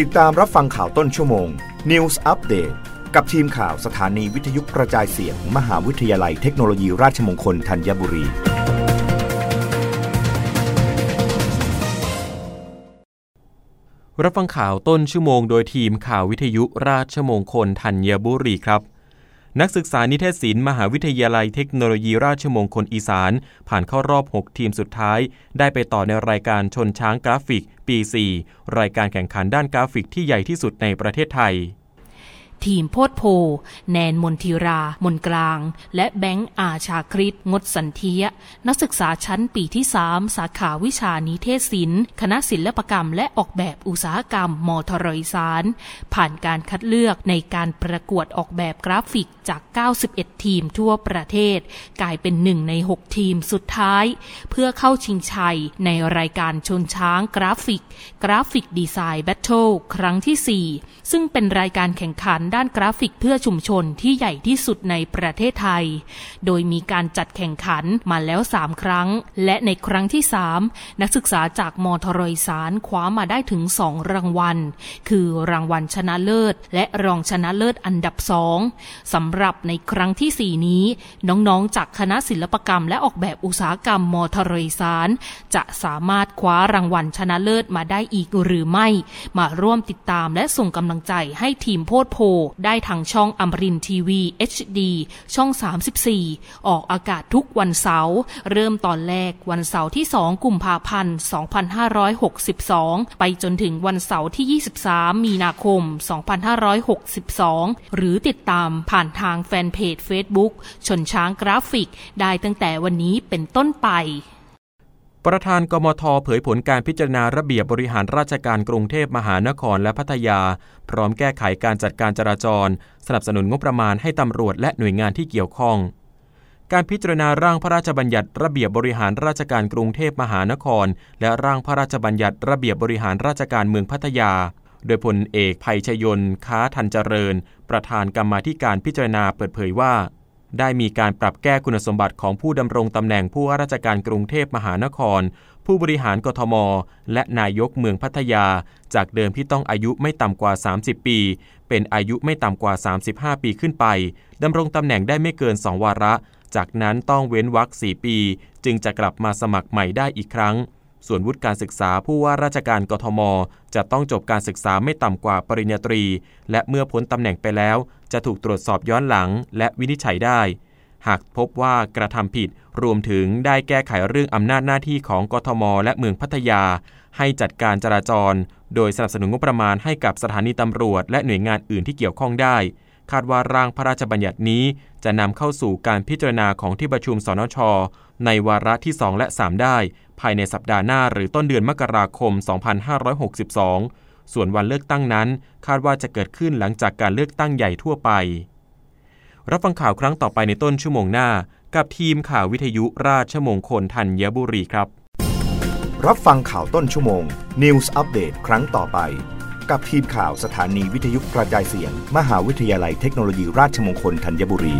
ติดตามรับฟังข่าวต้นชั่วโมง News Update กับทีมข่าวสถานีวิทยุกระจายเสียงมมหาวิทยาลัยเทคโนโลยีราชมงคลธัญบุรี รับฟังข่าวต้นชั่วโมงโดยทีมข่าววิทยุราชมงคลธัญบุรีครับ นักศึกษานิเทศศิลป์มหาวิทยาลัยเทคโนโลยีราชมงคลอีสาน ผ่านเข้ารอบ 6 ทีมสุดท้าย ได้ไปต่อในรายการชนช้างกราฟิก ปี 4 รายการแข่งขันด้านกราฟิกที่ใหญ่ที่สุดในประเทศไทยทีมโพธโพ แนนมนทิรา มนกลาง และแบงค์อาชาคริต งดสันเทีย นักศึกษาชั้นปีที่ 3 สาขาวิชานิเทศศิลป์ คณะศิลปกรรม และออกแบบอุตสาหกรรม มทรอีสานผ่านการคัดเลือกในการประกวดออกแบบกราฟิกจาก 91 ทีมทั่วประเทศ กลายเป็นหนึ่งใน 6 ทีมสุดท้าย เพื่อเข้าชิงชัยในรายการชนช้างกราฟิก Graphic Design Battle ครั้งที่ 4 ซึ่งเป็นรายการแข่งขันด้านกราฟิกเพื่อชุมชนที่ใหญ่ที่สุดในประเทศไทย โดยมีการจัดแข่งขันมาแล้ว 3 ครั้ง และในครั้งที่ 3 นักศึกษาจากมทรอีสานคว้ามาได้ถึง 2 รางวัล คือรางวัลชนะเลิศ และรองชนะเลิศอันดับสองสำหรับในครั้งที่ 4 นี้ น้องๆ จากคณะศิลปกรรมและออกแบบอุตสาหกรรมมทรอีสานจะสามารถคว้ารางวัลชนะเลิศมาได้อีกหรือไม่ มาร่วมติดตามและส่งกำลังใจให้ทีมโพดโพ ได้ทางช่องอมรินทีวี HD ช่อง 34 ออกอากาศทุกวันเสาร์เริ่มตอนแรกวันเสาร์ที่ 2 กุมภาพันธ์ 2562 ไปจนถึงวันเสาร์ที่ 23 มีนาคม 2562 หรือติดตามผ่านทางางแฟนเพจ Facebook ชนช้างกราฟิก ได้ตั้งแต่วันนี้เป็นต้นไป ประธานกมทเผยผลการพิจารณาระเบียบบริหารราชการกรุงเทพมหานครและพัทยา พร้อมแก้ไขการจัดการจราจร สนับสนุนงบประมาณให้ตำรวจและหน่วยงานที่เกี่ยวข้องการพิจารณาร่างพระราชบัญญัติระเบียบบริหารราชการกรุงเทพมหานคร และร่างพระราชบัญญัติระเบียบบริหารราชการเมืองพัทยา โดยพลเอกภัยชยนต์ค้าทันเจริญ ประธานกรรมาธิการพิจารณาเปิดเผยว่า ได้มีการปรับแก้คุณสมบัติของผู้ดำรงตำแหน่งผู้ว่าราชการกรุงเทพมหานคร ผู้บริหารกทม และนายกเมืองพัทยา จากเดิมที่ต้องอายุไม่ต่ำกว่า 30 ปี เป็นอายุไม่ต่ำกว่า 35 ปีขึ้นไปดำรงตำแหน่งได้ไม่เกิน 2 วาระ จากนั้นต้องเว้นวรรค4ปี จึงจะกลับมาสมัครใหม่ได้อีกครั้ง ส่วนวุฒิการศึกษาผู้ว่าราชการกทม จะต้องจบการศึกษาไม่ต่ำกว่าปริญญาตรี และเมื่อพ้นตำแหน่งไปแล้ว จะถูกตรวจสอบย้อนหลัง และวินิจฉัยได้ หากพบว่ากระทำผิด รวมถึงได้แก้ไขเรื่องอำนาจหน้าที่ของกทม และเมืองพัทยา ให้จัดการจราจร โดยสนับสนุนงบประมาณให้กับสถานีตำรวจ และหน่วยงานอื่นที่เกี่ยวข้องได้ คาดว่าร่างพระราชบัญญัตินี้ จะนำเข้าสู่การพิจารณาของที่ประชุมสนช ในวาระที่ 2 และ 3 ได้ ภายในสัปดาห์หน้าหรือต้นเดือนมกราคม 2562 ส่วนวันเลือกตั้งนั้น คาดว่าจะเกิดขึ้นหลังจากการเลือกตั้งใหญ่ทั่วไป รับฟังข่าวครั้งต่อไปในต้นชั่วโมงหน้า กับทีมข่าววิทยุราชมงคลธัญบุรีครับ รับฟังข่าวต้นชั่วโมง News อัปเดตครั้งต่อไป กับทีมข่าวสถานีวิทยุกระจายเสียง มหาวิทยาลัยเทคโนโลยีราชมงคลธัญบุรี